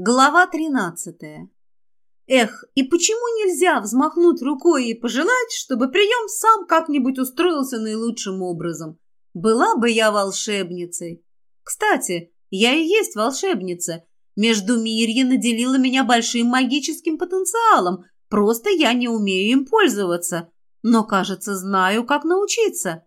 Глава тринадцатая. Эх, и почему нельзя взмахнуть рукой и пожелать, чтобы прием сам как-нибудь устроился наилучшим образом? Была бы я волшебницей. Кстати, я и есть волшебница. Между Мирье наделила меня большим магическим потенциалом, просто я не умею им пользоваться. Но, кажется, знаю, как научиться.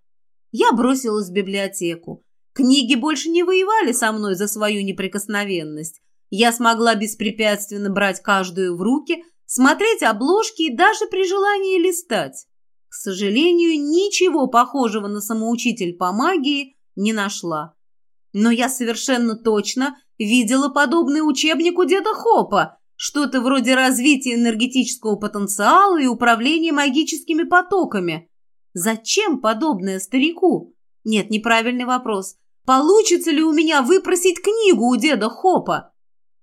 Я бросилась в библиотеку. Книги больше не воевали со мной за свою неприкосновенность. Я смогла беспрепятственно брать каждую в руки, смотреть обложки и даже при желании листать. К сожалению, ничего похожего на самоучитель по магии не нашла. Но я совершенно точно видела подобный учебник у деда Хопа, что-то вроде развития энергетического потенциала и управления магическими потоками. Зачем подобное старику? Нет, неправильный вопрос. Получится ли у меня выпросить книгу у деда Хопа?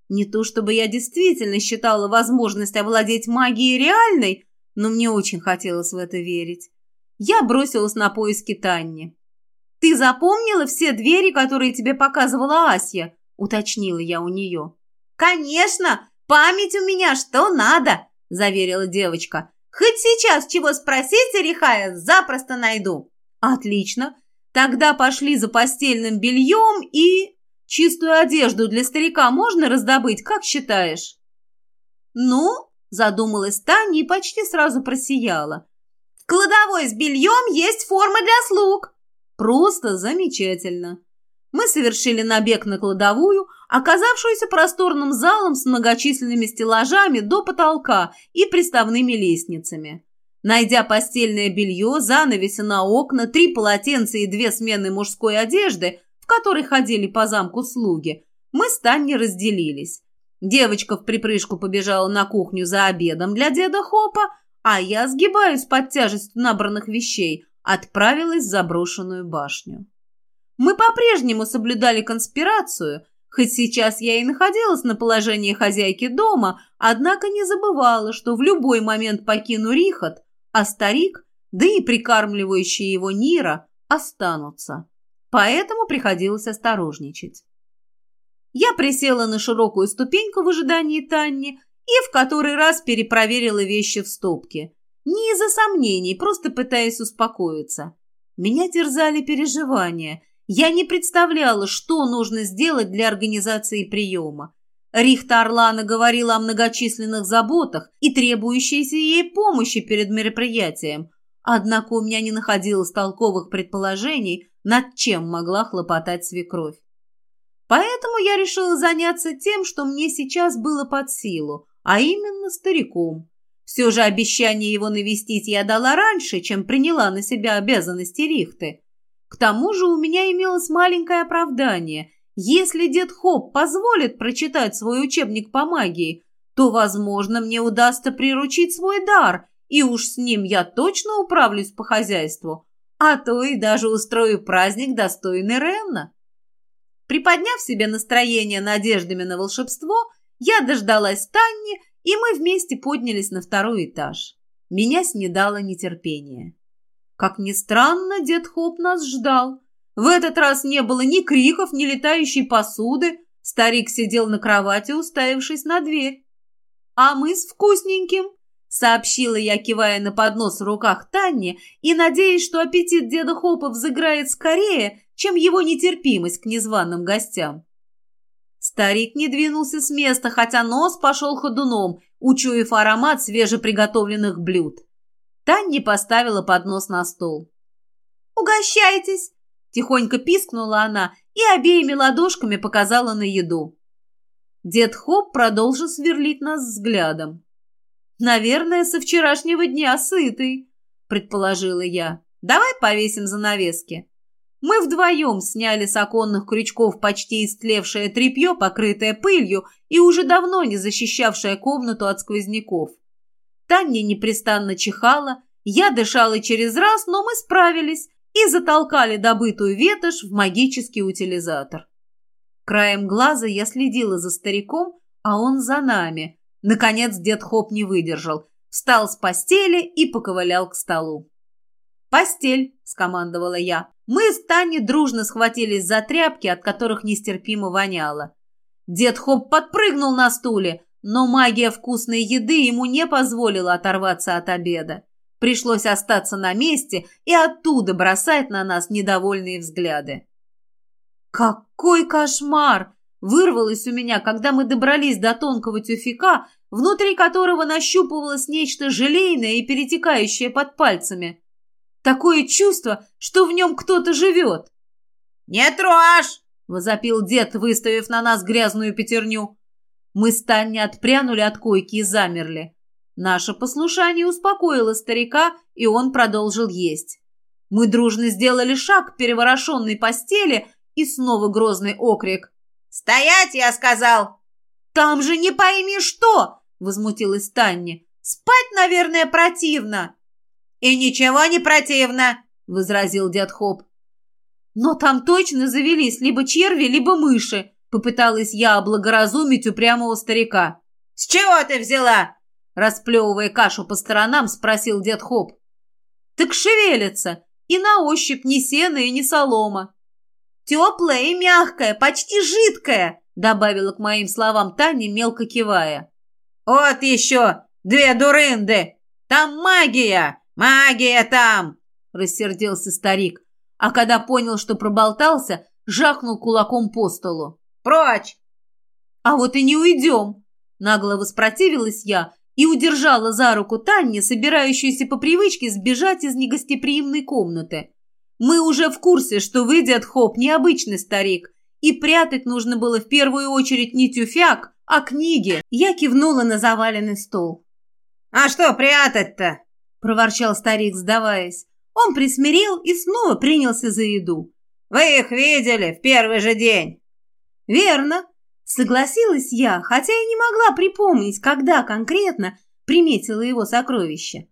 Не то чтобы я действительно считала возможность овладеть магией реальной, но мне очень хотелось в это верить. Я бросилась на поиски Танни. «Ты запомнила все двери, которые тебе показывала Ася?» – уточнила я у нее. «Конечно! Память у меня что надо!» – заверила девочка. «Хоть сейчас чего спросить, Рихая, запросто найду». «Отлично! Тогда пошли за постельным бельем и...» Чистую одежду для старика можно раздобыть, как считаешь?» «Ну?» – задумалась Таня и почти сразу просияла. «В кладовой с бельем есть форма для слуг!» «Просто замечательно!» Мы совершили набег на кладовую, оказавшуюся просторным залом с многочисленными стеллажами до потолка и приставными лестницами. Найдя постельное белье, занавеси на окна, три полотенца и две смены мужской одежды, которой ходили по замку слуги, мы с Таней разделились. Девочка в припрыжку побежала на кухню за обедом для деда Хопа, а я, сгибаюсь под тяжестью набранных вещей, отправилась в заброшенную башню. Мы по-прежнему соблюдали конспирацию, хоть сейчас я и находилась на положении хозяйки дома, однако не забывала, что в любой момент покину Рихот, а старик, да и прикармливающий его Нира, останутся поэтому приходилось осторожничать. Я присела на широкую ступеньку в ожидании Танни и в который раз перепроверила вещи в стопке. Не из-за сомнений, просто пытаясь успокоиться. Меня терзали переживания. Я не представляла, что нужно сделать для организации приема. Рихта Орлана говорила о многочисленных заботах и требующейся ей помощи перед мероприятием. Однако у меня не находилось толковых предположений, над чем могла хлопотать свекровь. Поэтому я решила заняться тем, что мне сейчас было под силу, а именно стариком. Все же обещание его навестить я дала раньше, чем приняла на себя обязанности Рихты. К тому же у меня имелось маленькое оправдание. Если дед Хоп позволит прочитать свой учебник по магии, то, возможно, мне удастся приручить свой дар, и уж с ним я точно управлюсь по хозяйству, а то и даже устрою праздник, достойный Ренна. Приподняв себе настроение надеждами на волшебство, я дождалась Танни, и мы вместе поднялись на второй этаж. Меня снедало нетерпение. Как ни странно, дед Хоп нас ждал. В этот раз не было ни криков, ни летающей посуды. Старик сидел на кровати, уставившись на дверь. А мы с вкусненьким Сообщила я, кивая на поднос в руках Танни и надеясь, что аппетит деда Хопа взыграет скорее, чем его нетерпимость к незваным гостям. Старик не двинулся с места, хотя нос пошел ходуном, учуяв аромат свежеприготовленных блюд. Танни поставила поднос на стол. «Угощайтесь!» – тихонько пискнула она и обеими ладошками показала на еду. Дед Хоп продолжил сверлить нас взглядом. «Наверное, со вчерашнего дня сытый», — предположила я. «Давай повесим занавески». Мы вдвоем сняли с оконных крючков почти истлевшее тряпье, покрытое пылью и уже давно не защищавшее комнату от сквозняков. Таня непрестанно чихала, я дышала через раз, но мы справились и затолкали добытую ветошь в магический утилизатор. Краем глаза я следила за стариком, а он за нами, Наконец дед Хоп не выдержал, встал с постели и поковылял к столу. «Постель!» – скомандовала я. Мы с Таней дружно схватились за тряпки, от которых нестерпимо воняло. Дед Хоп подпрыгнул на стуле, но магия вкусной еды ему не позволила оторваться от обеда. Пришлось остаться на месте и оттуда бросать на нас недовольные взгляды. «Какой кошмар!» Вырвалось у меня, когда мы добрались до тонкого тюфика, внутри которого нащупывалось нечто желейное и перетекающее под пальцами. Такое чувство, что в нем кто-то живет. «Не трожь!» — возопил дед, выставив на нас грязную пятерню. Мы с Таней отпрянули от койки и замерли. Наше послушание успокоило старика, и он продолжил есть. Мы дружно сделали шаг к переворошенной постели, и снова грозный окрик. «Стоять, я сказал!» «Там же не пойми что!» — возмутилась Таня. «Спать, наверное, противно!» «И ничего не противно!» — возразил дед Хоп. «Но там точно завелись либо черви, либо мыши!» — попыталась я облагоразумить упрямого старика. «С чего ты взяла?» — расплевывая кашу по сторонам, спросил дед Хоп. «Так шевелятся, и на ощупь ни сена и ни солома». «Теплая и мягкая, почти жидкая!» — добавила к моим словам Таня, мелко кивая. «Вот еще! Две дурынды! Там магия! Магия там!» — рассердился старик, а когда понял, что проболтался, жахнул кулаком по столу. «Прочь!» «А вот и не уйдем!» — нагло воспротивилась я и удержала за руку Танни, собирающуюся по привычке сбежать из негостеприимной комнаты. Мы уже в курсе, что выйдет Хоп необычный старик, и прятать нужно было в первую очередь не тюфяк, а книги. Я кивнула на заваленный стол. «А что прятать-то?» – проворчал старик, сдаваясь. Он присмирел и снова принялся за еду. «Вы их видели в первый же день?» «Верно», – согласилась я, хотя и не могла припомнить, когда конкретно приметила его сокровище.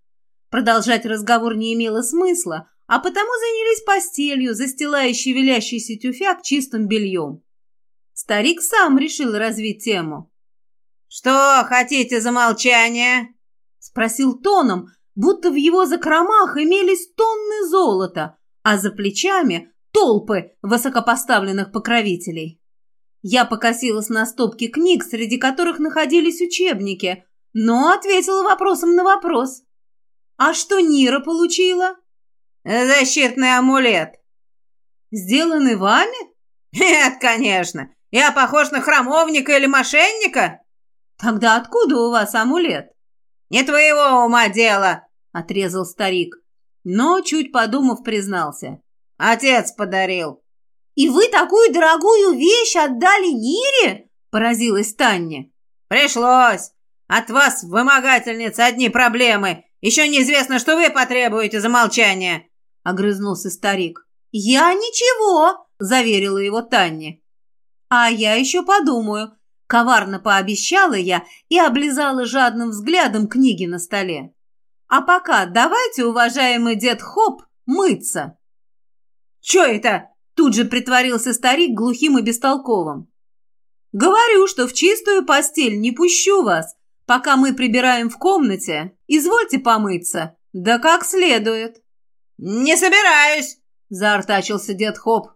Продолжать разговор не имело смысла, а потому занялись постелью, застилающей велящийся тюфяк чистым бельем. Старик сам решил развить тему. «Что хотите за молчание?» — спросил тоном, будто в его закромах имелись тонны золота, а за плечами толпы высокопоставленных покровителей. Я покосилась на стопки книг, среди которых находились учебники, но ответила вопросом на вопрос. «А что Нира получила?» «Защитный амулет». «Сделанный вами?» «Нет, конечно. Я похож на храмовника или мошенника?» «Тогда откуда у вас амулет?» «Не твоего ума дело», — отрезал старик. Но, чуть подумав, признался. «Отец подарил». «И вы такую дорогую вещь отдали Нире?» — поразилась Таня. «Пришлось. От вас, вымогательниц, одни проблемы. Еще неизвестно, что вы потребуете за молчание огрызнулся старик. «Я ничего!» – заверила его Таня. «А я еще подумаю», – коварно пообещала я и облизала жадным взглядом книги на столе. «А пока давайте, уважаемый дед Хоп, мыться!» «Че это?» – тут же притворился старик глухим и бестолковым. «Говорю, что в чистую постель не пущу вас, пока мы прибираем в комнате. Извольте помыться, да как следует». «Не собираюсь!» – заортачился дед Хоп.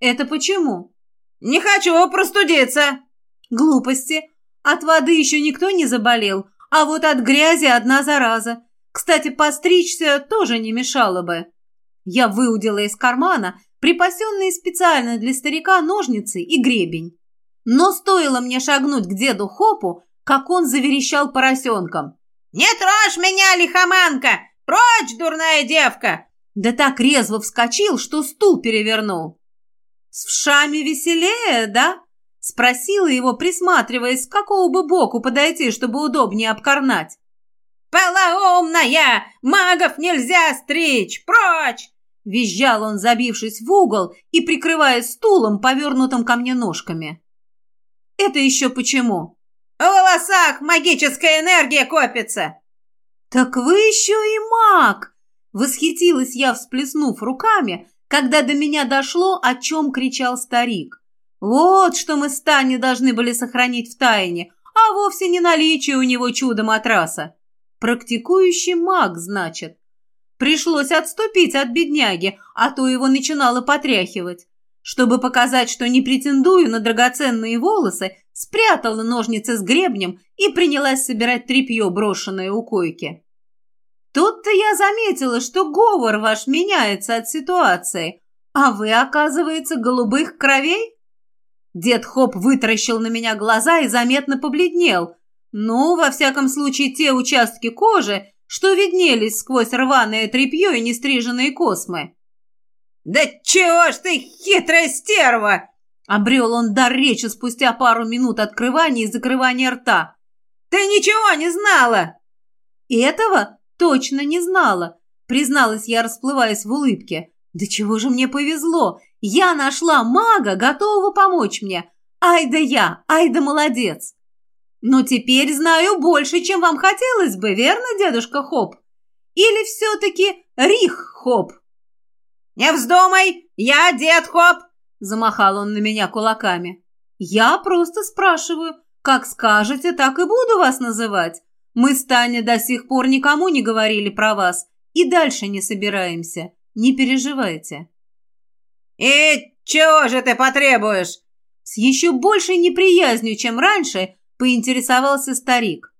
«Это почему?» «Не хочу простудиться!» «Глупости! От воды еще никто не заболел, а вот от грязи одна зараза. Кстати, постричься тоже не мешало бы». Я выудила из кармана припасенные специально для старика ножницы и гребень. Но стоило мне шагнуть к деду Хопу, как он заверещал поросенком. «Не трожь меня, лихоманка! Прочь, дурная девка! Да так резво вскочил, что стул перевернул. «С вшами веселее, да?» Спросила его, присматриваясь, с какого бы боку подойти, чтобы удобнее обкорнать. «Полоумная! Магов нельзя стричь! Прочь!» Визжал он, забившись в угол и прикрывая стулом, повернутым ко мне ножками. «Это еще почему?» «В волосах магическая энергия копится!» «Так вы еще и маг!» Восхитилась я, всплеснув руками, когда до меня дошло, о чем кричал старик. Вот что мы с Таней должны были сохранить в тайне, а вовсе не наличие у него чудо-матраса. Практикующий маг, значит. Пришлось отступить от бедняги, а то его начинало потряхивать. Чтобы показать, что не претендую на драгоценные волосы, спрятала ножницы с гребнем и принялась собирать тряпье, брошенное у койки. Тут-то я заметила, что говор ваш меняется от ситуации, а вы, оказывается, голубых кровей? Дед Хоп вытаращил на меня глаза и заметно побледнел. Ну, во всяком случае, те участки кожи, что виднелись сквозь рваное тряпье и нестриженные космы. «Да чего ж ты, хитрая стерва!» Обрел он дар речи спустя пару минут открывания и закрывания рта. «Ты ничего не знала!» «Этого точно не знала», призналась я, расплываясь в улыбке. «Да чего же мне повезло! Я нашла мага, готового помочь мне! Ай да я! Ай да молодец!» «Но теперь знаю больше, чем вам хотелось бы, верно, дедушка Хоп? Или все-таки Рих Хоп?» «Не вздумай! Я дед Хоп!» Замахал он на меня кулаками. «Я просто спрашиваю. Как скажете, так и буду вас называть. Мы с Таней до сих пор никому не говорили про вас и дальше не собираемся. Не переживайте». «И чего же ты потребуешь?» С еще большей неприязнью, чем раньше, поинтересовался старик.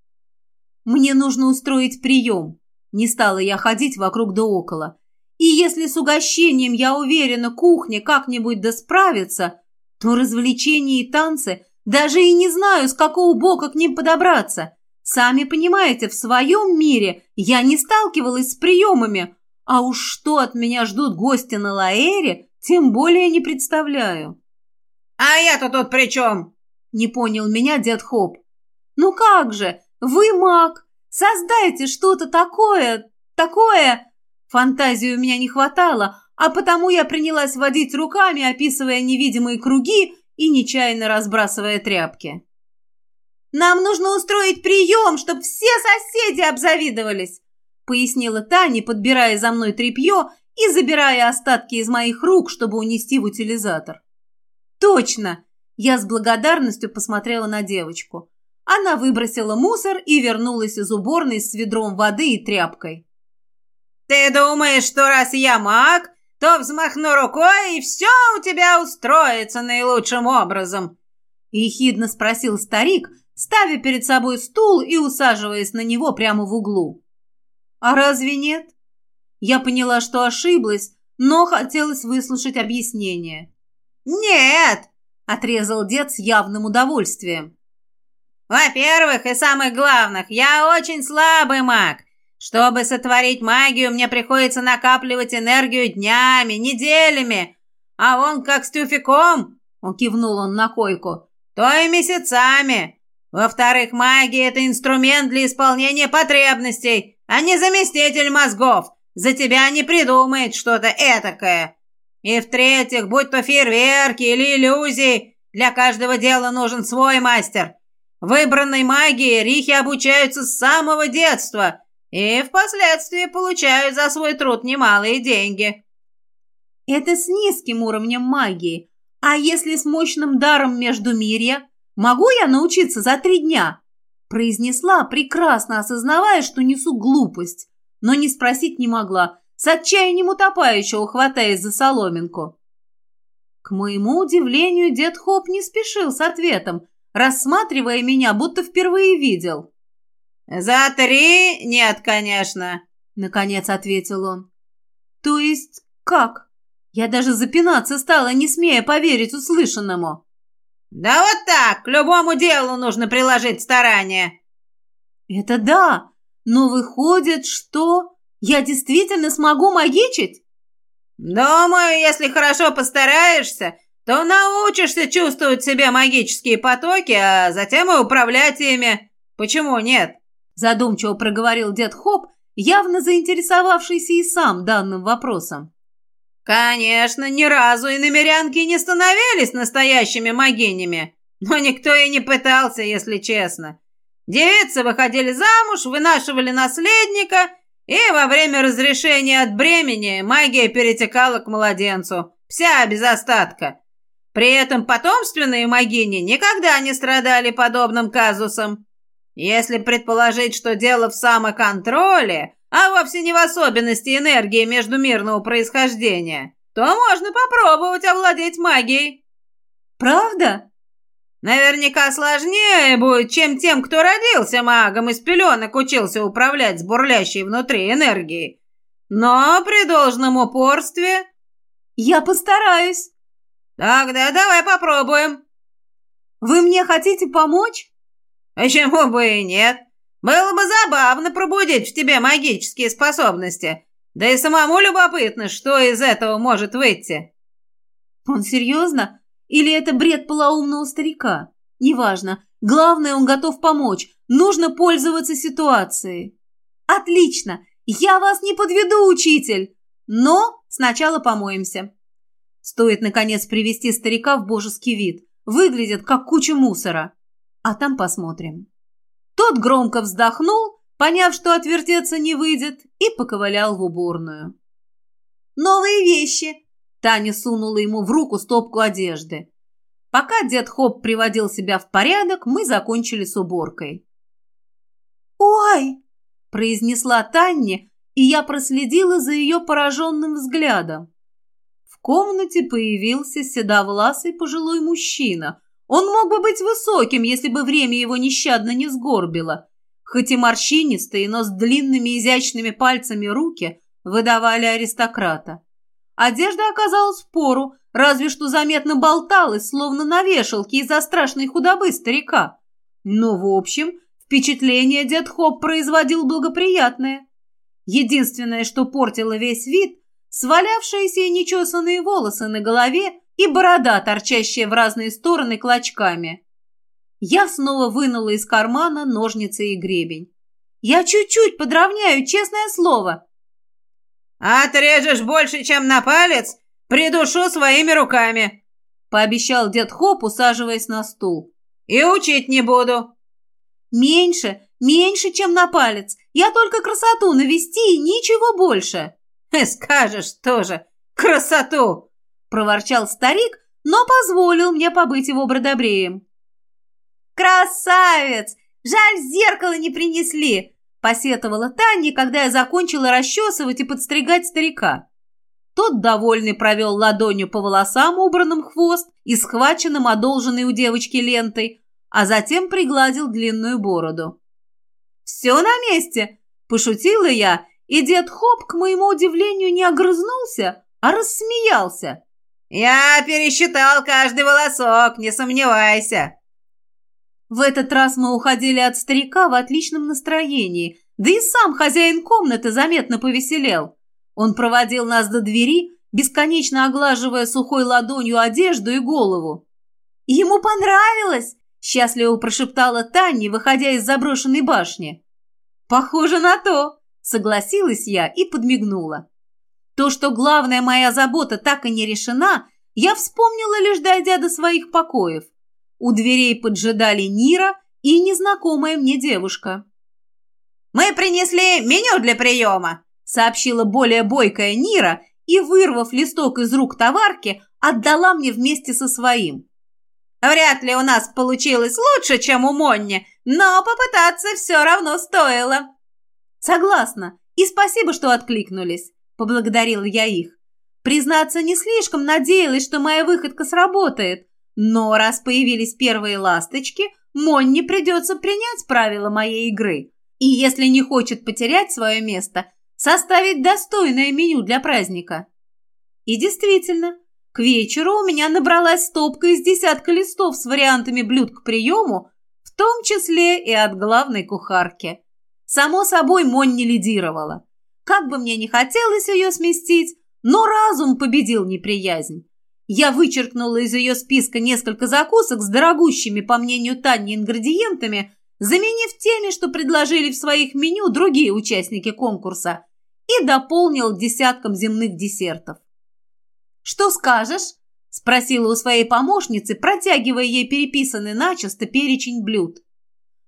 «Мне нужно устроить прием». Не стала я ходить вокруг да около. И если с угощением, я уверена, кухня как-нибудь да справится, то развлечения и танцы даже и не знаю, с какого бока к ним подобраться. Сами понимаете, в своем мире я не сталкивалась с приемами, а уж что от меня ждут гости на Лаэре, тем более не представляю. «А я-то тут при чем?» – не понял меня дед Хоп. «Ну как же, вы маг, создайте что-то такое, такое...» Фантазии у меня не хватало, а потому я принялась водить руками, описывая невидимые круги и нечаянно разбрасывая тряпки. «Нам нужно устроить прием, чтобы все соседи обзавидовались», пояснила Таня, подбирая за мной тряпье и забирая остатки из моих рук, чтобы унести в утилизатор. «Точно!» Я с благодарностью посмотрела на девочку. Она выбросила мусор и вернулась из уборной с ведром воды и тряпкой. «Ты думаешь, что раз я маг, то взмахну рукой, и все у тебя устроится наилучшим образом?» Ехидно спросил старик, ставя перед собой стул и усаживаясь на него прямо в углу. «А разве нет?» Я поняла, что ошиблась, но хотелось выслушать объяснение. «Нет!» — отрезал дед с явным удовольствием. «Во-первых, и самых главных, я очень слабый маг, чтобы сотворить магию, мне приходится накапливать энергию днями, неделями. А он как с тюфяком, он кивнул он на койку, то и месяцами. Во-вторых, магия – это инструмент для исполнения потребностей, а не заместитель мозгов. За тебя не придумает что-то этакое. И в-третьих, будь то фейерверки или иллюзии, для каждого дела нужен свой мастер. Выбранной магии рихи обучаются с самого детства – и впоследствии получают за свой труд немалые деньги. Это с низким уровнем магии. А если с мощным даром между мирья? Могу я научиться за три дня? Произнесла, прекрасно осознавая, что несу глупость, но не спросить не могла, с отчаянием утопающего, хватаясь за соломинку. К моему удивлению, дед Хоп не спешил с ответом, рассматривая меня, будто впервые видел. «За три нет, конечно», — наконец ответил он. «То есть как?» Я даже запинаться стала, не смея поверить услышанному. «Да вот так, к любому делу нужно приложить старания». «Это да, но выходит, что я действительно смогу магичить?» «Думаю, если хорошо постараешься, то научишься чувствовать в себе магические потоки, а затем и управлять ими. Почему нет?» Задумчиво проговорил дед Хоп, явно заинтересовавшийся и сам данным вопросом. «Конечно, ни разу и намерянки не становились настоящими могинями, но никто и не пытался, если честно. Девицы выходили замуж, вынашивали наследника, и во время разрешения от бремени магия перетекала к младенцу, вся без остатка. При этом потомственные могини никогда не страдали подобным казусом. Если предположить, что дело в самоконтроле, а вовсе не в особенности энергии междумирного происхождения, то можно попробовать овладеть магией. Правда? Наверняка сложнее будет, чем тем, кто родился магом и с пеленок учился управлять с бурлящей внутри энергией. Но при должном упорстве... Я постараюсь. Тогда давай попробуем. Вы мне хотите помочь? Почему бы и нет? Было бы забавно пробудить в тебе магические способности. Да и самому любопытно, что из этого может выйти. Он серьезно? Или это бред полоумного старика? Неважно. Главное, он готов помочь. Нужно пользоваться ситуацией. Отлично. Я вас не подведу, учитель. Но сначала помоемся. Стоит, наконец, привести старика в божеский вид. Выглядит, как куча мусора. А там посмотрим. Тот громко вздохнул, поняв, что отвертеться не выйдет, и поковылял в уборную. «Новые вещи!» Таня сунула ему в руку стопку одежды. Пока дед Хоп приводил себя в порядок, мы закончили с уборкой. «Ой!» – произнесла Таня, и я проследила за ее пораженным взглядом. В комнате появился седовласый пожилой мужчина. Он мог бы быть высоким, если бы время его нещадно не сгорбило. Хоть и морщинистые, но с длинными изящными пальцами руки выдавали аристократа. Одежда оказалась в пору, разве что заметно болталась, словно на вешалке из-за страшной худобы старика. Но, в общем, впечатление дед Хоп производил благоприятное. Единственное, что портило весь вид, свалявшиеся и нечесанные волосы на голове и борода, торчащая в разные стороны клочками. Я снова вынула из кармана ножницы и гребень. «Я чуть-чуть подровняю, честное слово!» «Отрежешь больше, чем на палец, придушу своими руками», — пообещал дед Хоп, усаживаясь на стул. «И учить не буду». «Меньше, меньше, чем на палец. Я только красоту навести и ничего больше». «Скажешь тоже, красоту!» — проворчал старик, но позволил мне побыть его бродобреем. «Красавец! Жаль, зеркало не принесли!» посетовала Таня, когда я закончила расчесывать и подстригать старика. Тот, довольный, провел ладонью по волосам, убранным хвост и схваченным одолженной у девочки лентой, а затем пригладил длинную бороду. «Все на месте!» – пошутила я, и дед Хоп, к моему удивлению, не огрызнулся, а рассмеялся. «Я пересчитал каждый волосок, не сомневайся!» В этот раз мы уходили от старика в отличном настроении, да и сам хозяин комнаты заметно повеселел. Он проводил нас до двери, бесконечно оглаживая сухой ладонью одежду и голову. «Ему понравилось!» – счастливо прошептала Таня, выходя из заброшенной башни. «Похоже на то!» – согласилась я и подмигнула. То, что главная моя забота так и не решена, я вспомнила, лишь дойдя до своих покоев. У дверей поджидали Нира и незнакомая мне девушка. «Мы принесли меню для приема», — сообщила более бойкая Нира и, вырвав листок из рук товарки, отдала мне вместе со своим. «Вряд ли у нас получилось лучше, чем у Монни, но попытаться все равно стоило». «Согласна, и спасибо, что откликнулись», — поблагодарила я их. Признаться, не слишком надеялась, что моя выходка сработает, но раз появились первые ласточки, Монне придется принять правила моей игры. И если не хочет потерять свое место, составить достойное меню для праздника. И действительно, к вечеру у меня набралась стопка из десятка листов с вариантами блюд к приему, в том числе и от главной кухарки. Само собой, Монни лидировала. Как бы мне не хотелось ее сместить, но разум победил неприязнь. Я вычеркнула из ее списка несколько закусок с дорогущими, по мнению Тани, ингредиентами, заменив теми, что предложили в своих меню другие участники конкурса, и дополнил десятком земных десертов. «Что скажешь?» – спросила у своей помощницы, протягивая ей переписанный начисто перечень блюд.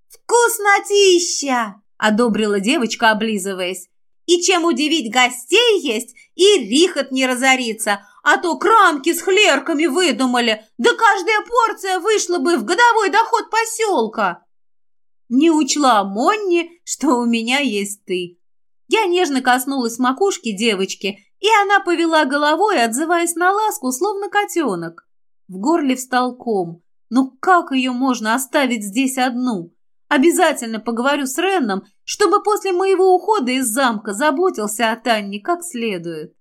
«Вкуснотища!» – одобрила девочка, облизываясь. «И чем удивить гостей есть, и рихот не разорится, а то крамки с хлерками выдумали, да каждая порция вышла бы в годовой доход поселка. Не учла Монни, что у меня есть ты. Я нежно коснулась макушки девочки, и она повела головой, отзываясь на ласку, словно котенок. В горле встал ком, Но как ее можно оставить здесь одну? Обязательно поговорю с Ренном, чтобы после моего ухода из замка заботился о Танне как следует.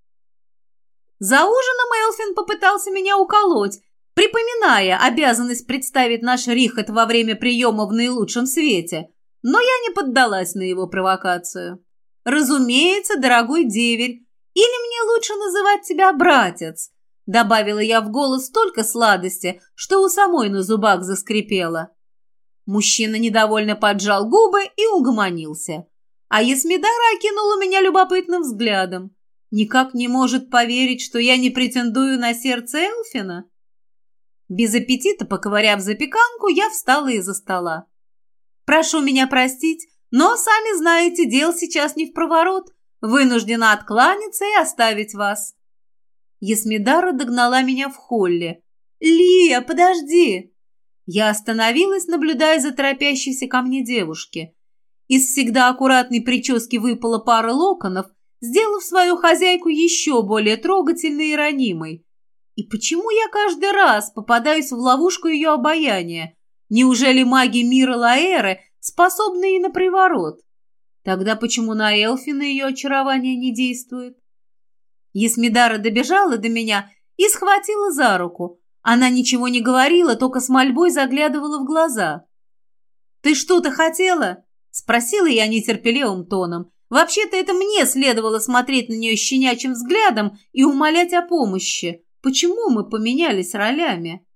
За ужином Элфин попытался меня уколоть, припоминая обязанность представить наш Рихот во время приема в наилучшем свете, но я не поддалась на его провокацию. Разумеется, дорогой деверь, или мне лучше называть тебя братец, добавила я в голос столько сладости, что у самой на зубах заскрипело. Мужчина недовольно поджал губы и угомонился. А Есмидара окинула меня любопытным взглядом. Никак не может поверить, что я не претендую на сердце Элфина. Без аппетита, поковыряв запеканку, я встала из-за стола. «Прошу меня простить, но, сами знаете, дел сейчас не в проворот. Вынуждена откланяться и оставить вас». Есмидара догнала меня в холле. «Лия, подожди!» Я остановилась, наблюдая за торопящейся ко мне девушки. Из всегда аккуратной прически выпала пара локонов, сделав свою хозяйку еще более трогательной и ранимой. И почему я каждый раз попадаюсь в ловушку ее обаяния? Неужели маги мира Лаэры способны и на приворот? Тогда почему на Элфина ее очарование не действует? Есмидара добежала до меня и схватила за руку. Она ничего не говорила, только с мольбой заглядывала в глаза. «Ты что-то хотела?» – спросила я нетерпеливым тоном. «Вообще-то это мне следовало смотреть на нее щенячьим взглядом и умолять о помощи. Почему мы поменялись ролями?»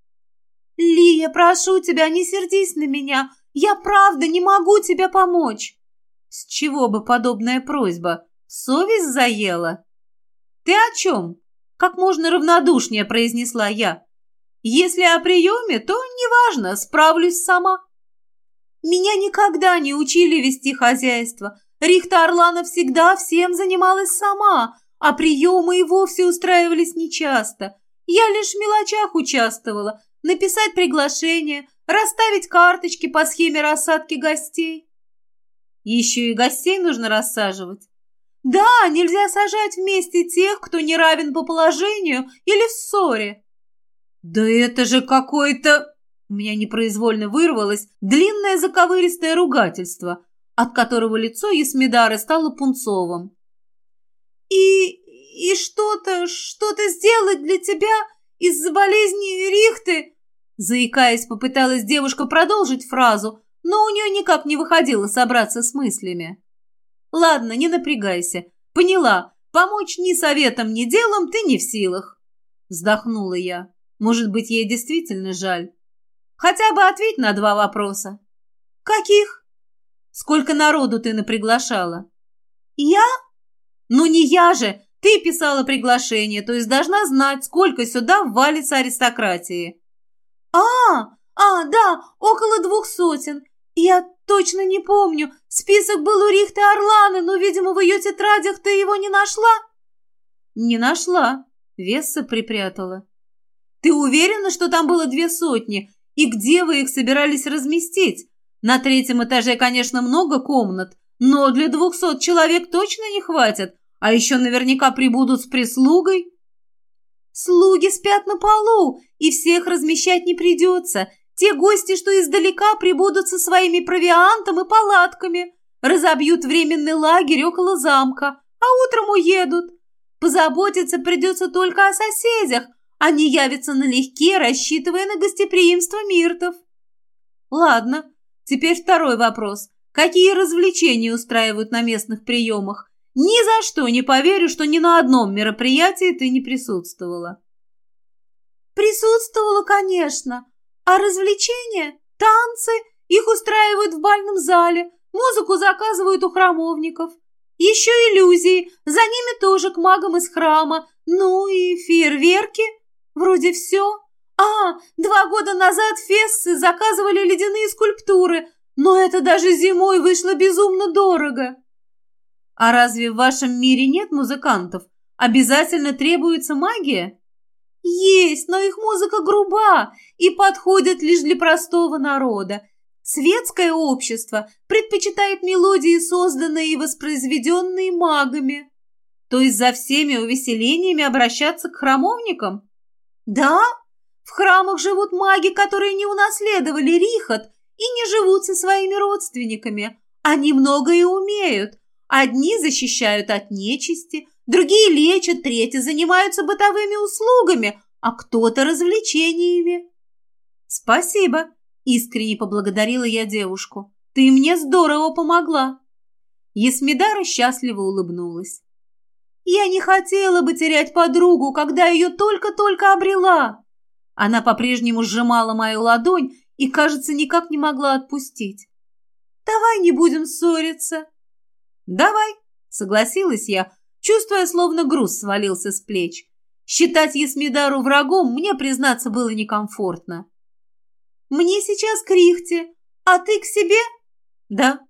«Лия, прошу тебя, не сердись на меня. Я правда не могу тебе помочь». «С чего бы подобная просьба? Совесть заела?» «Ты о чем?» Как можно равнодушнее произнесла я. Если о приеме, то неважно, справлюсь сама. Меня никогда не учили вести хозяйство. Рихта Орлана всегда всем занималась сама, а приемы и вовсе устраивались нечасто. Я лишь в мелочах участвовала. Написать приглашение, расставить карточки по схеме рассадки гостей. Еще и гостей нужно рассаживать. Да, нельзя сажать вместе тех, кто не равен по положению или в ссоре. «Да это же какой-то...» У меня непроизвольно вырвалось длинное заковыристое ругательство, от которого лицо Есмидары стало пунцовым. «И... и что-то... что-то сделать для тебя из-за болезни Рихты?» Заикаясь, попыталась девушка продолжить фразу, но у нее никак не выходило собраться с мыслями. «Ладно, не напрягайся. Поняла, помочь ни советом, ни делом ты не в силах». Вздохнула я. Может быть, ей действительно жаль. Хотя бы ответь на два вопроса. Каких? Сколько народу ты наприглашала? Я? Ну не я же. Ты писала приглашение, то есть должна знать, сколько сюда валится аристократии. А, а, да, около двух сотен. Я точно не помню. Список был у Рихты Орланы, но, видимо, в ее тетрадях ты его не нашла? Не нашла. Весса припрятала. Ты уверена, что там было две сотни? И где вы их собирались разместить? На третьем этаже, конечно, много комнат, но для двухсот человек точно не хватит, а еще наверняка прибудут с прислугой. Слуги спят на полу, и всех размещать не придется. Те гости, что издалека, прибудут со своими провиантом и палатками, разобьют временный лагерь около замка, а утром уедут. Позаботиться придется только о соседях, они явятся налегке, рассчитывая на гостеприимство миртов. Ладно, теперь второй вопрос. Какие развлечения устраивают на местных приемах? Ни за что не поверю, что ни на одном мероприятии ты не присутствовала. Присутствовала, конечно. А развлечения? Танцы? Их устраивают в бальном зале. Музыку заказывают у храмовников. Еще иллюзии. За ними тоже к магам из храма. Ну и фейерверки. Вроде все. А, два года назад фессы заказывали ледяные скульптуры, но это даже зимой вышло безумно дорого. А разве в вашем мире нет музыкантов? Обязательно требуется магия? Есть, но их музыка груба и подходит лишь для простого народа. Светское общество предпочитает мелодии, созданные и воспроизведенные магами. То есть за всеми увеселениями обращаться к храмовникам? Да, В храмах живут маги, которые не унаследовали рихот и не живут со своими родственниками. Они многое умеют. Одни защищают от нечисти, другие лечат, третьи занимаются бытовыми услугами, а кто-то развлечениями. Спасибо, искренне поблагодарила я девушку. Ты мне здорово помогла. Есмидара счастливо улыбнулась. Я не хотела бы терять подругу, когда ее только-только обрела. Она по-прежнему сжимала мою ладонь и, кажется, никак не могла отпустить. «Давай не будем ссориться». «Давай», — согласилась я, чувствуя, словно груз свалился с плеч. Считать Есмидару врагом мне, признаться, было некомфортно. «Мне сейчас к Рихте, а ты к себе?» «Да».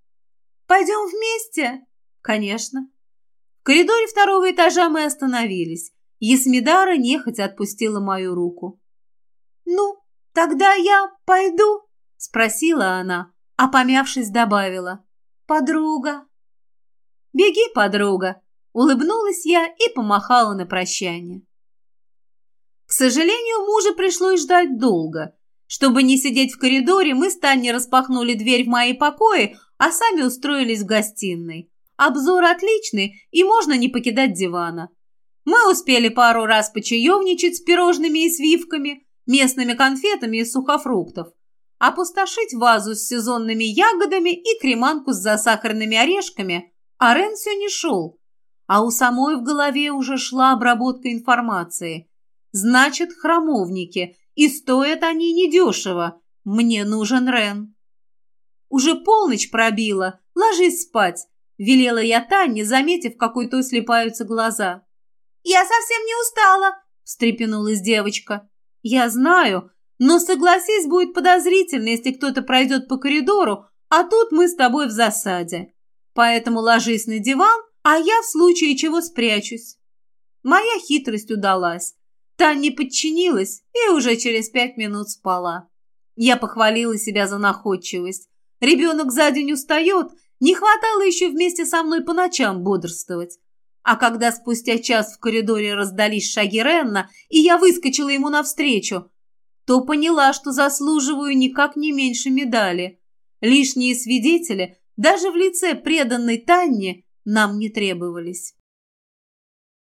«Пойдем вместе?» «Конечно». Коридоре второго этажа мы остановились. Есмидара нехотя отпустила мою руку. «Ну, тогда я пойду?» — спросила она, а помявшись добавила. «Подруга». «Беги, подруга!» — улыбнулась я и помахала на прощание. К сожалению, мужа пришлось ждать долго. Чтобы не сидеть в коридоре, мы с Таней распахнули дверь в мои покои, а сами устроились в гостиной. Обзор отличный, и можно не покидать дивана. Мы успели пару раз почаевничать с пирожными и свивками, местными конфетами из сухофруктов, опустошить вазу с сезонными ягодами и креманку с засахарными орешками, а Рен все не шел. А у самой в голове уже шла обработка информации. Значит, храмовники, и стоят они недешево. Мне нужен Рен. Уже полночь пробила, ложись спать, велела я Тане, заметив, какой то слепаются глаза. «Я совсем не устала», – встрепенулась девочка. «Я знаю, но согласись, будет подозрительно, если кто-то пройдет по коридору, а тут мы с тобой в засаде. Поэтому ложись на диван, а я в случае чего спрячусь». Моя хитрость удалась. Таня подчинилась и уже через пять минут спала. Я похвалила себя за находчивость. Ребенок за день устает, не хватало еще вместе со мной по ночам бодрствовать. А когда спустя час в коридоре раздались шаги Ренна, и я выскочила ему навстречу, то поняла, что заслуживаю никак не меньше медали. Лишние свидетели, даже в лице преданной Танне, нам не требовались.